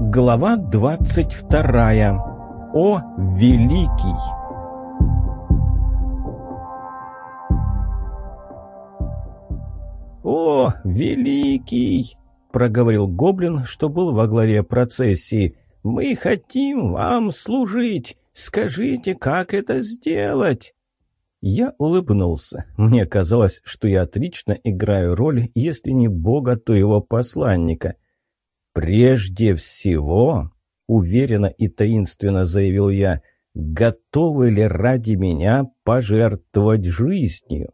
Глава 22. О Великий! «О, Великий!» — проговорил гоблин, что был во главе процессии. «Мы хотим вам служить! Скажите, как это сделать?» Я улыбнулся. Мне казалось, что я отлично играю роль, если не бога, то его посланника. «Прежде всего», — уверенно и таинственно заявил я, — «готовы ли ради меня пожертвовать жизнью?»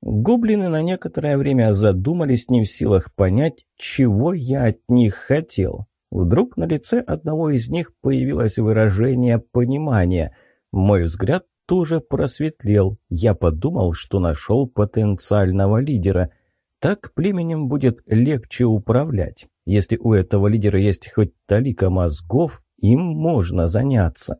Гоблины на некоторое время задумались, не в силах понять, чего я от них хотел. Вдруг на лице одного из них появилось выражение понимания. Мой взгляд тоже просветлел. Я подумал, что нашел потенциального лидера. Так племенем будет легче управлять. Если у этого лидера есть хоть талика мозгов, им можно заняться.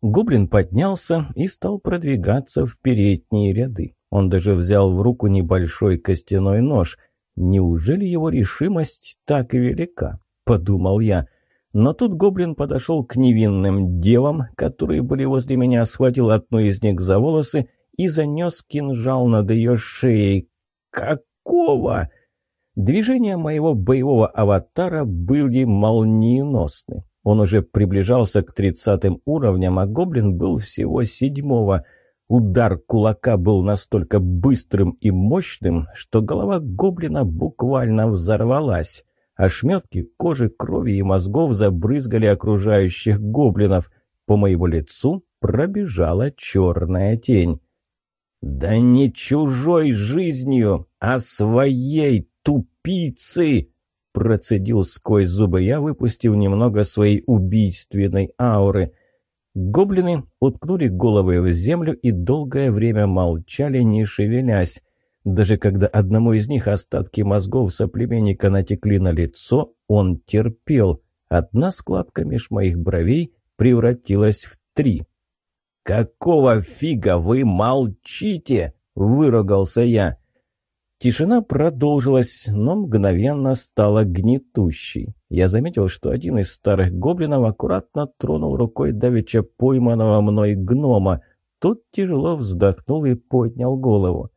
Гоблин поднялся и стал продвигаться в передние ряды. Он даже взял в руку небольшой костяной нож. Неужели его решимость так велика? Подумал я. Но тут гоблин подошел к невинным девам, которые были возле меня, схватил одну из них за волосы и занес кинжал над ее шеей. «Какого?» Движения моего боевого аватара были молниеносны. Он уже приближался к тридцатым уровням, а гоблин был всего седьмого – Удар кулака был настолько быстрым и мощным, что голова гоблина буквально взорвалась. Ошметки кожи, крови и мозгов забрызгали окружающих гоблинов. По моему лицу пробежала черная тень. «Да не чужой жизнью, а своей тупицы!» Процедил сквозь зубы я, выпустив немного своей убийственной ауры. Гоблины уткнули головы в землю и долгое время молчали, не шевелясь. Даже когда одному из них остатки мозгов соплеменника натекли на лицо, он терпел. Одна складка меж моих бровей превратилась в три. «Какого фига вы молчите?» — выругался я. Тишина продолжилась, но мгновенно стала гнетущей. Я заметил, что один из старых гоблинов аккуратно тронул рукой давеча пойманного мной гнома. Тот тяжело вздохнул и поднял голову.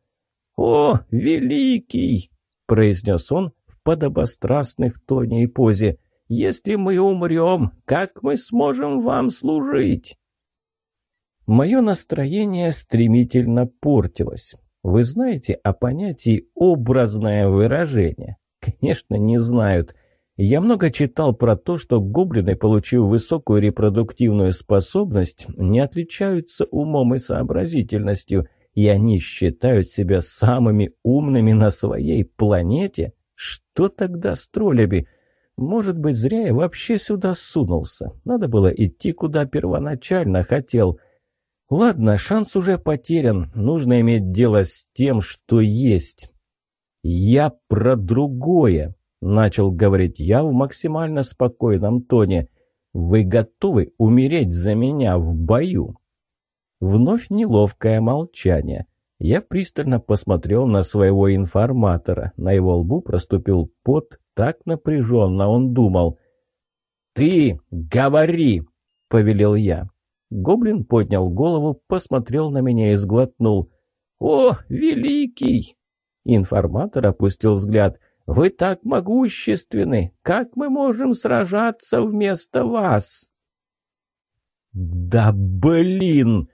«О, великий!» — произнес он в подобострастных тоне и позе. «Если мы умрем, как мы сможем вам служить?» Мое настроение стремительно портилось. Вы знаете о понятии «образное выражение»? Конечно, не знают. Я много читал про то, что гоблины, получив высокую репродуктивную способность, не отличаются умом и сообразительностью, и они считают себя самыми умными на своей планете. Что тогда с троллями? Может быть, зря я вообще сюда сунулся. Надо было идти, куда первоначально хотел – Ладно, шанс уже потерян. Нужно иметь дело с тем, что есть. Я про другое, начал говорить я в максимально спокойном тоне. Вы готовы умереть за меня в бою? Вновь неловкое молчание. Я пристально посмотрел на своего информатора. На его лбу проступил пот, так напряженно он думал. «Ты говори!» — повелел я. Гоблин поднял голову, посмотрел на меня и сглотнул. «О, великий!» Информатор опустил взгляд. «Вы так могущественны! Как мы можем сражаться вместо вас?» «Да блин!»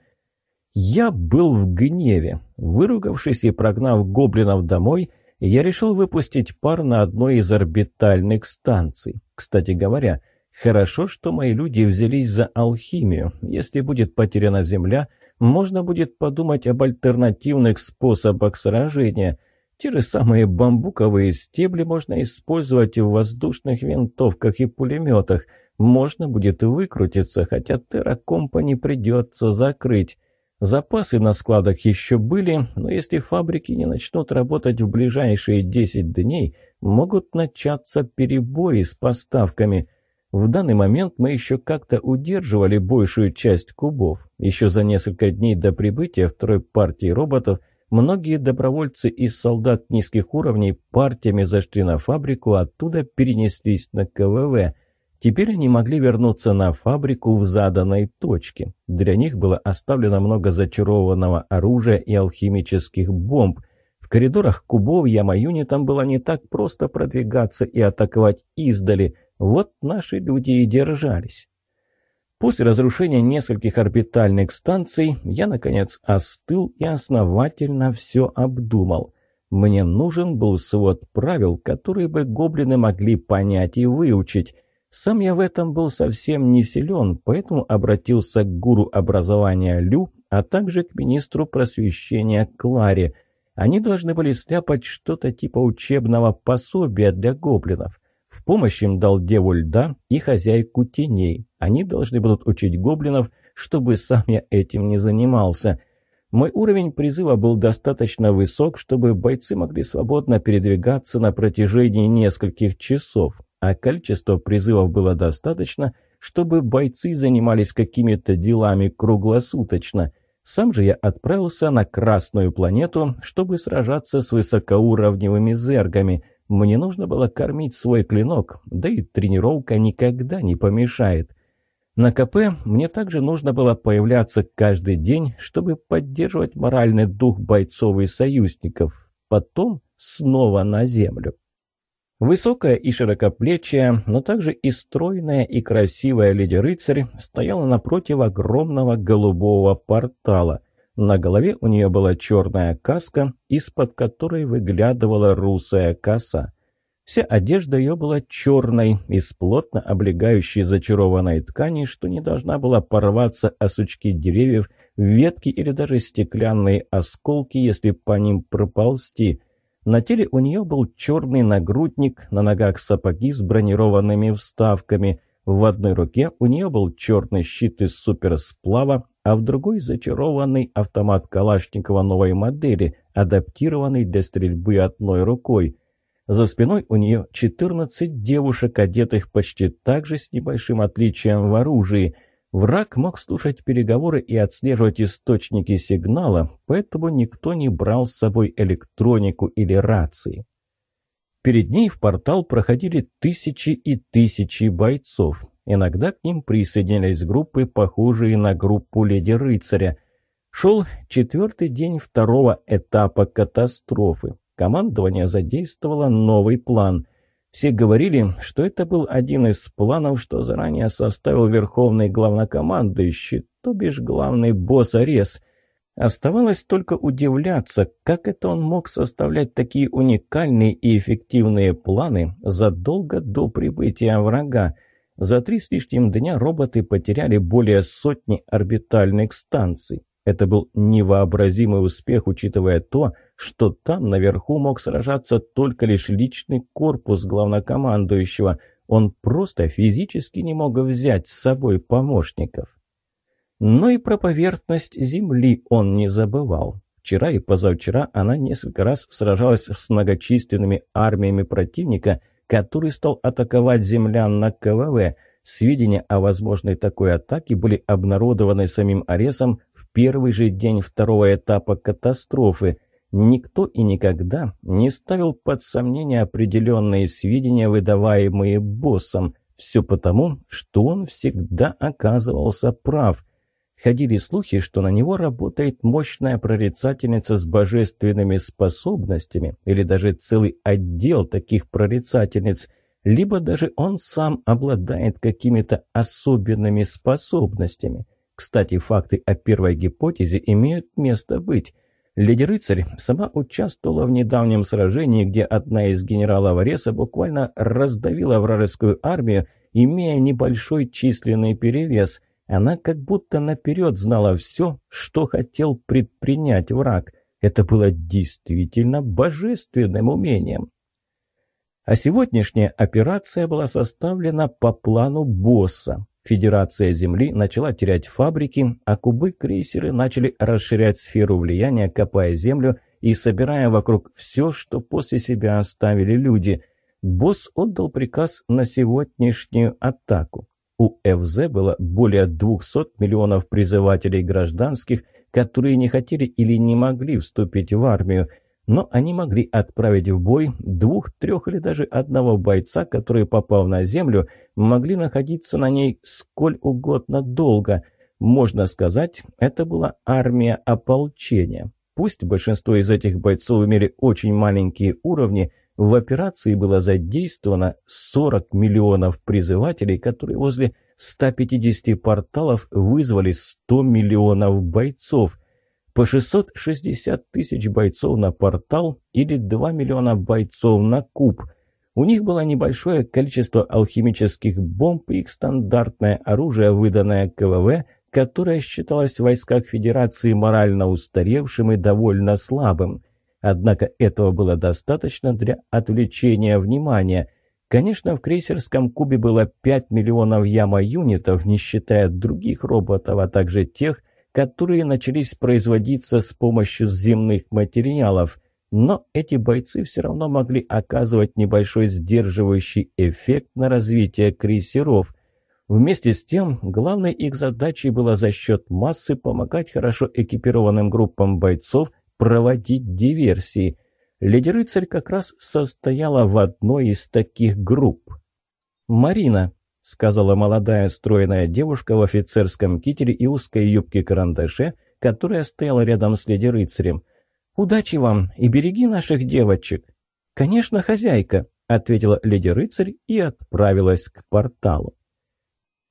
Я был в гневе. Выругавшись и прогнав гоблинов домой, я решил выпустить пар на одной из орбитальных станций. Кстати говоря, Хорошо, что мои люди взялись за алхимию. Если будет потеряна земля, можно будет подумать об альтернативных способах сражения. Те же самые бамбуковые стебли можно использовать в воздушных винтовках и пулеметах. Можно будет выкрутиться, хотя терракомпани придется закрыть. Запасы на складах еще были, но если фабрики не начнут работать в ближайшие 10 дней, могут начаться перебои с поставками – в данный момент мы еще как-то удерживали большую часть кубов. Еще за несколько дней до прибытия второй партии роботов многие добровольцы из солдат низких уровней партиями зашли на фабрику, оттуда перенеслись на КВВ. Теперь они могли вернуться на фабрику в заданной точке. Для них было оставлено много зачарованного оружия и алхимических бомб. В коридорах кубов Ямаюнитам было не так просто продвигаться и атаковать издали. Вот наши люди и держались. После разрушения нескольких орбитальных станций я, наконец, остыл и основательно все обдумал. Мне нужен был свод правил, которые бы гоблины могли понять и выучить – сам я в этом был совсем не силен, поэтому обратился к гуру образования Лю, а также к министру просвещения Кларе. Они должны были сляпать что-то типа учебного пособия для гоблинов. В помощь им дал Деву Льда и хозяйку теней. Они должны будут учить гоблинов, чтобы сам я этим не занимался. Мой уровень призыва был достаточно высок, чтобы бойцы могли свободно передвигаться на протяжении нескольких часов а количество призывов было достаточно, чтобы бойцы занимались какими-то делами круглосуточно. Сам же я отправился на Красную планету, чтобы сражаться с высокоуровневыми зергами. Мне нужно было кормить свой клинок, да и тренировка никогда не помешает. На КП мне также нужно было появляться каждый день, чтобы поддерживать моральный дух бойцов и союзников. Потом снова на землю. Высокая и широкоплечая, но также и стройная и красивая леди-рыцарь стояла напротив огромного голубого портала. На голове у нее была черная каска, из-под которой выглядывала русая коса. Вся одежда ее была черной, из плотно облегающей зачарованной ткани, что не должна была порваться о сучки деревьев, ветки или даже стеклянные осколки, если по ним проползти – на теле у нее был черный нагрудник, на ногах сапоги с бронированными вставками. В одной руке у нее был черный щит из суперсплава, а в другой зачарованный автомат Калашникова новой модели, адаптированный для стрельбы одной рукой. За спиной у нее 14 девушек, одетых почти так же с небольшим отличием в оружии – Враг мог слушать переговоры и отслеживать источники сигнала, поэтому никто не брал с собой электронику или рации. Перед ней в портал проходили тысячи и тысячи бойцов. Иногда к ним присоединялись группы, похожие на группу Леди-Рыцаря. Шел четвертый день второго этапа катастрофы. Командование задействовало новый план – все говорили, что это был один из планов, что заранее составил верховный главнокомандующий, то бишь главный босс Арес. Оставалось только удивляться, как это он мог составлять такие уникальные и эффективные планы задолго до прибытия врага. За три с лишним дня роботы потеряли более сотни орбитальных станций. Это был невообразимый успех, учитывая то, что там наверху мог сражаться только лишь личный корпус главнокомандующего. Он просто физически не мог взять с собой помощников. Но и про поверхность Земли он не забывал. Вчера и позавчера она несколько раз сражалась с многочисленными армиями противника, который стал атаковать землян на КВВ. Сведения о возможной такой атаке были обнародованы самим Аресом первый же день второго этапа катастрофы. Никто и никогда не ставил под сомнение определенные сведения, выдаваемые боссом. Все потому, что он всегда оказывался прав. Ходили слухи, что на него работает мощная прорицательница с божественными способностями, или даже целый отдел таких прорицательниц, либо даже он сам обладает какими-то особенными способностями – кстати, факты о первой гипотезе имеют место быть. Леди Рыцарь сама участвовала в недавнем сражении, где одна из генералов Ареса буквально раздавила вражескую армию, имея небольшой численный перевес. Она как будто наперед знала все, что хотел предпринять враг. Это было действительно божественным умением. А сегодняшняя операция была составлена по плану босса. Федерация Земли начала терять фабрики, а кубы-крейсеры начали расширять сферу влияния, копая землю и собирая вокруг все, что после себя оставили люди. Босс отдал приказ на сегодняшнюю атаку. У ФЗ было более 200 миллионов призывателей гражданских, которые не хотели или не могли вступить в армию. но они могли отправить в бой двух, трех или даже одного бойца, которые, попав на землю, могли находиться на ней сколь угодно долго. Можно сказать, это была армия ополчения. Пусть большинство из этих бойцов имели очень маленькие уровни, в операции было задействовано 40 миллионов призывателей, которые возле 150 порталов вызвали 100 миллионов бойцов. По 660 тысяч бойцов на портал или 2 миллиона бойцов на куб. У них было небольшое количество алхимических бомб и их стандартное оружие, выданное КВВ, которое считалось в войсках Федерации морально устаревшим и довольно слабым. Однако этого было достаточно для отвлечения внимания. Конечно, в крейсерском кубе было 5 миллионов яма-юнитов, не считая других роботов, а также тех, которые начались производиться с помощью земных материалов. Но эти бойцы все равно могли оказывать небольшой сдерживающий эффект на развитие крейсеров. Вместе с тем, главной их задачей было за счет массы помогать хорошо экипированным группам бойцов проводить диверсии. Леди-рыцарь как раз состояла в одной из таких групп. «Марина», — сказала молодая стройная девушка в офицерском китере и узкой юбке-карандаше, которая стояла рядом с леди-рыцарем. «Удачи вам и береги наших девочек!» «Конечно, хозяйка», — ответила леди-рыцарь и отправилась к порталу.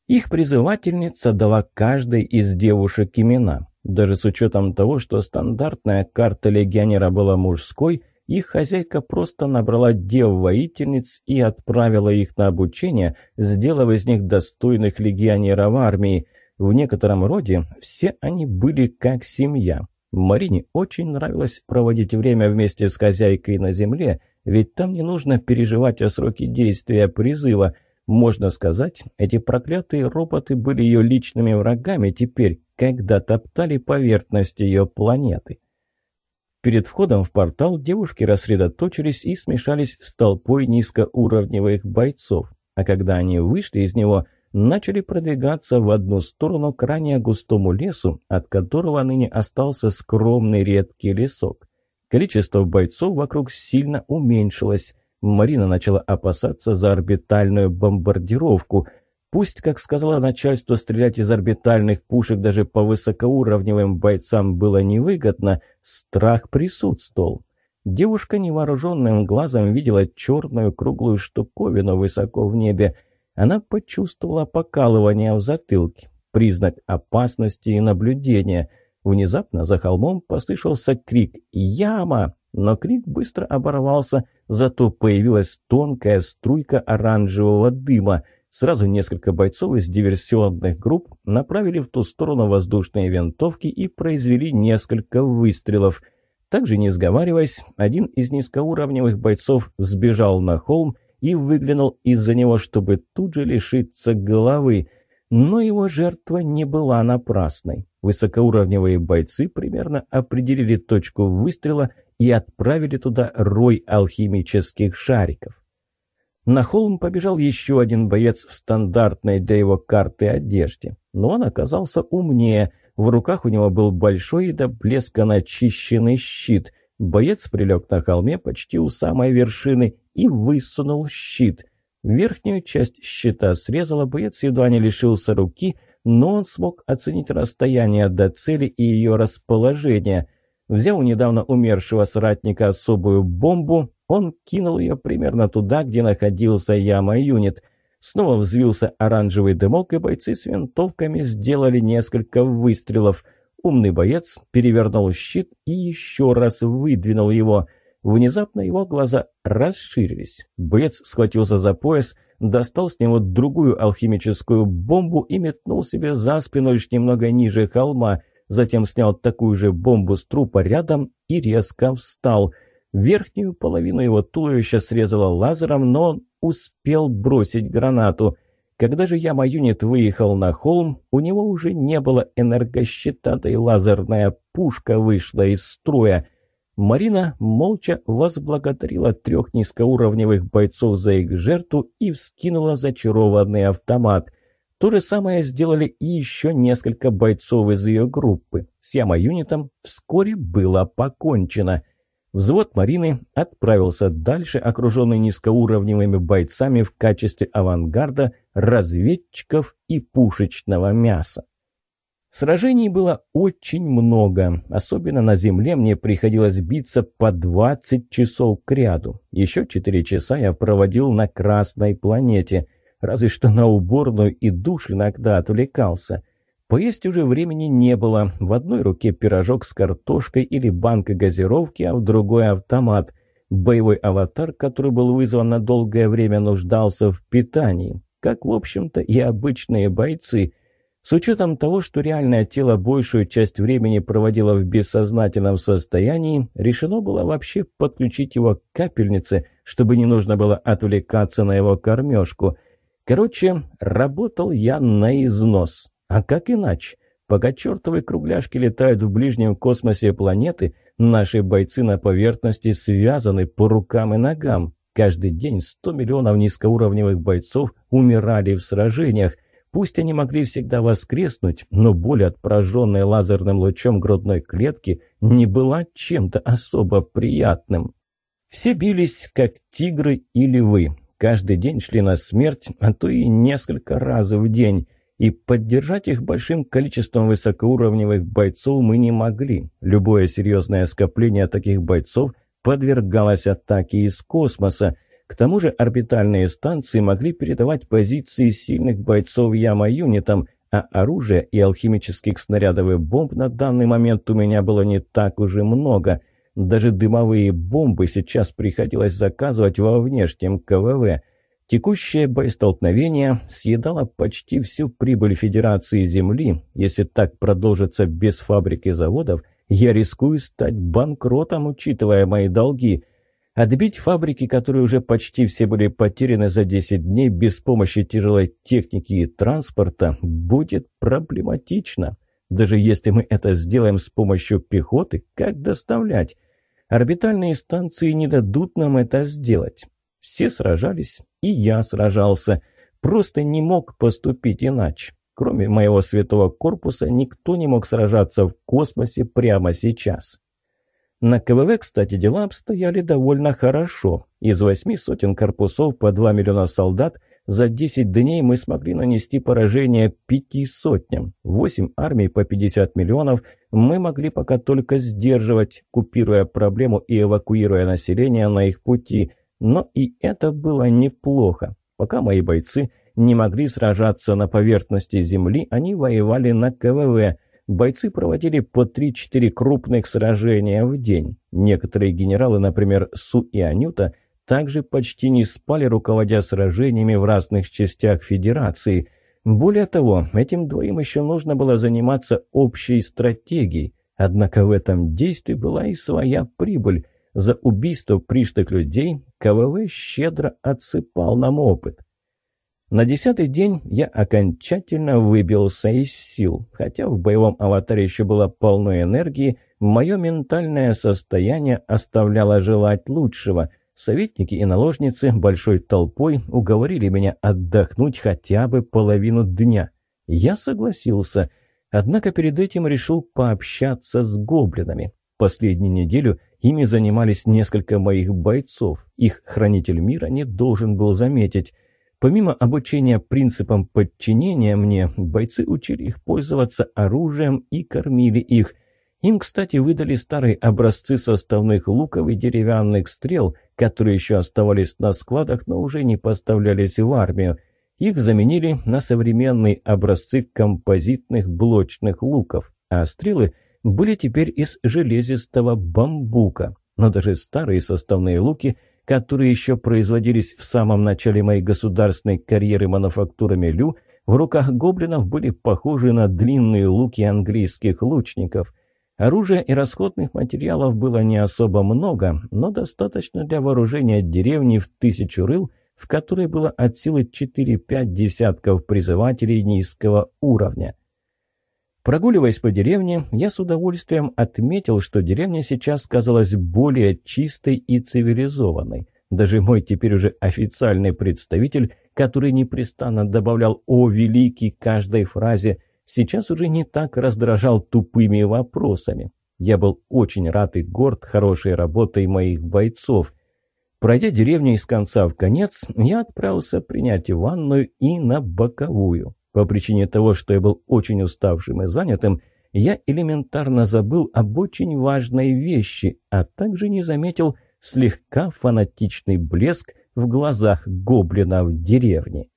Их призывательница дала каждой из девушек имена. Даже с учетом того, что стандартная карта легионера была мужской, их хозяйка просто набрала дев-воительниц и отправила их на обучение, сделав из них достойных легионеров армии. В некотором роде все они были как семья. Марине очень нравилось проводить время вместе с хозяйкой на земле, ведь там не нужно переживать о сроке действия призыва. Можно сказать, эти проклятые роботы были ее личными врагами теперь, когда топтали поверхность ее планеты. Перед входом в портал девушки рассредоточились и смешались с толпой низкоуровневых бойцов, а когда они вышли из него, начали продвигаться в одну сторону к ранее густому лесу, от которого ныне остался скромный редкий лесок. Количество бойцов вокруг сильно уменьшилось. Марина начала опасаться за орбитальную бомбардировку – Пусть, как сказала начальство, стрелять из орбитальных пушек даже по высокоуровневым бойцам было невыгодно, страх присутствовал. Девушка невооруженным глазом видела черную круглую штуковину высоко в небе. Она почувствовала покалывание в затылке, признак опасности и наблюдения. Внезапно за холмом послышался крик «Яма!», но крик быстро оборвался, зато появилась тонкая струйка оранжевого дыма – Сразу несколько бойцов из диверсионных групп направили в ту сторону воздушные винтовки и произвели несколько выстрелов. Также не сговариваясь, один из низкоуровневых бойцов взбежал на холм и выглянул из-за него, чтобы тут же лишиться головы. Но его жертва не была напрасной. Высокоуровневые бойцы примерно определили точку выстрела и отправили туда рой алхимических шариков. На холм побежал еще один боец в стандартной для его карты одежде. Но он оказался умнее. В руках у него был большой и до блеска начищенный щит. Боец прилег на холме почти у самой вершины и высунул щит. Верхнюю часть щита срезала, боец едва не лишился руки, но он смог оценить расстояние до цели и ее расположение. Взяв у недавно умершего соратника особую бомбу, он кинул ее примерно туда, где находился яма-юнит. Снова взвился оранжевый дымок, и бойцы с винтовками сделали несколько выстрелов. Умный боец перевернул щит и еще раз выдвинул его. Внезапно его глаза расширились. Боец схватился за пояс, достал с него другую алхимическую бомбу и метнул себе за спину лишь немного ниже холма. Затем снял такую же бомбу с трупа рядом и резко встал – Верхнюю половину его туловища срезало лазером, но он успел бросить гранату. Когда же Яма-юнит выехал на холм, у него уже не было энергощита, да и лазерная пушка вышла из строя. Марина молча возблагодарила трех низкоуровневых бойцов за их жертву и вскинула зачарованный автомат. То же самое сделали и еще несколько бойцов из ее группы. С Яма-юнитом вскоре было покончено – Взвод Марины отправился дальше, окруженный низкоуровневыми бойцами в качестве авангарда, разведчиков и пушечного мяса. Сражений было очень много. Особенно на земле мне приходилось биться по 20 часов к ряду. Еще 4 часа я проводил на Красной планете. Разве что на уборную и душ иногда отвлекался. Поесть уже времени не было. В одной руке пирожок с картошкой или банка газировки, а в другой автомат. Боевой аватар, который был вызван на долгое время, нуждался в питании. Как, в общем-то, и обычные бойцы. С учетом того, что реальное тело большую часть времени проводило в бессознательном состоянии, решено было вообще подключить его к капельнице, чтобы не нужно было отвлекаться на его кормежку. Короче, работал я на износ. А как иначе? Пока чертовы кругляшки летают в ближнем космосе планеты, наши бойцы на поверхности связаны по рукам и ногам. Каждый день 100 миллионов низкоуровневых бойцов умирали в сражениях. Пусть они могли всегда воскреснуть, но боль от пораженной лазерным лучом грудной клетки не была чем-то особо приятным. Все бились, как тигры и львы. Каждый день шли на смерть, а то и несколько раз в день и поддержать их большим количеством высокоуровневых бойцов мы не могли. Любое серьезное скопление таких бойцов подвергалось атаке из космоса. К тому же орбитальные станции могли передавать позиции сильных бойцов Яма-юнитам, а оружия и алхимических снарядов и бомб на данный момент у меня было не так уже много. Даже дымовые бомбы сейчас приходилось заказывать во внешнем КВВ – Текущее боестолкновение съедало почти всю прибыль Федерации Земли. Если так продолжится без фабрик и заводов, я рискую стать банкротом, учитывая мои долги. Отбить фабрики, которые уже почти все были потеряны за 10 дней без помощи тяжелой техники и транспорта, будет проблематично. Даже если мы это сделаем с помощью пехоты, как доставлять? Орбитальные станции не дадут нам это сделать. Все сражались, и я сражался. Просто не мог поступить иначе. Кроме моего святого корпуса, никто не мог сражаться в космосе прямо сейчас. На КВВ, кстати, дела обстояли довольно хорошо. Из восьми сотен корпусов по 2 миллиона солдат за 10 дней мы смогли нанести поражение пяти сотням. Восемь армий по 50 миллионов мы могли пока только сдерживать, купируя проблему и эвакуируя население на их пути. Но и это было неплохо. Пока мои бойцы не могли сражаться на поверхности земли, они воевали на КВВ. Бойцы проводили по 3-4 крупных сражения в день. Некоторые генералы, например, Су и Анюта, также почти не спали, руководя сражениями в разных частях Федерации. Более того, этим двоим еще нужно было заниматься общей стратегией. Однако в этом действии была и своя прибыль – за убийство пришлых людей КВВ щедро отсыпал нам опыт. На десятый день я окончательно выбился из сил. Хотя в боевом аватаре еще было полно энергии, мое ментальное состояние оставляло желать лучшего. Советники и наложницы большой толпой уговорили меня отдохнуть хотя бы половину дня. Я согласился, однако перед этим решил пообщаться с гоблинами. Последнюю неделю ими занимались несколько моих бойцов. Их хранитель мира не должен был заметить. Помимо обучения принципам подчинения мне, бойцы учили их пользоваться оружием и кормили их. Им, кстати, выдали старые образцы составных луков и деревянных стрел, которые еще оставались на складах, но уже не поставлялись в армию. Их заменили на современные образцы композитных блочных луков, а стрелы – были теперь из железистого бамбука. Но даже старые составные луки, которые еще производились в самом начале моей государственной карьеры мануфактурами Лю, в руках гоблинов были похожи на длинные луки английских лучников. Оружия и расходных материалов было не особо много, но достаточно для вооружения деревни в тысячу рыл, в которой было от силы 4-5 десятков призывателей низкого уровня. Прогуливаясь по деревне, я с удовольствием отметил, что деревня сейчас казалась более чистой и цивилизованной. Даже мой теперь уже официальный представитель, который непрестанно добавлял «О, великий» каждой фразе, сейчас уже не так раздражал тупыми вопросами. Я был очень рад и горд хорошей работой моих бойцов. Пройдя деревню из конца в конец, я отправился принять ванную и на боковую. По причине того, что я был очень уставшим и занятым, я элементарно забыл об очень важной вещи, а также не заметил слегка фанатичный блеск в глазах гоблина в деревне.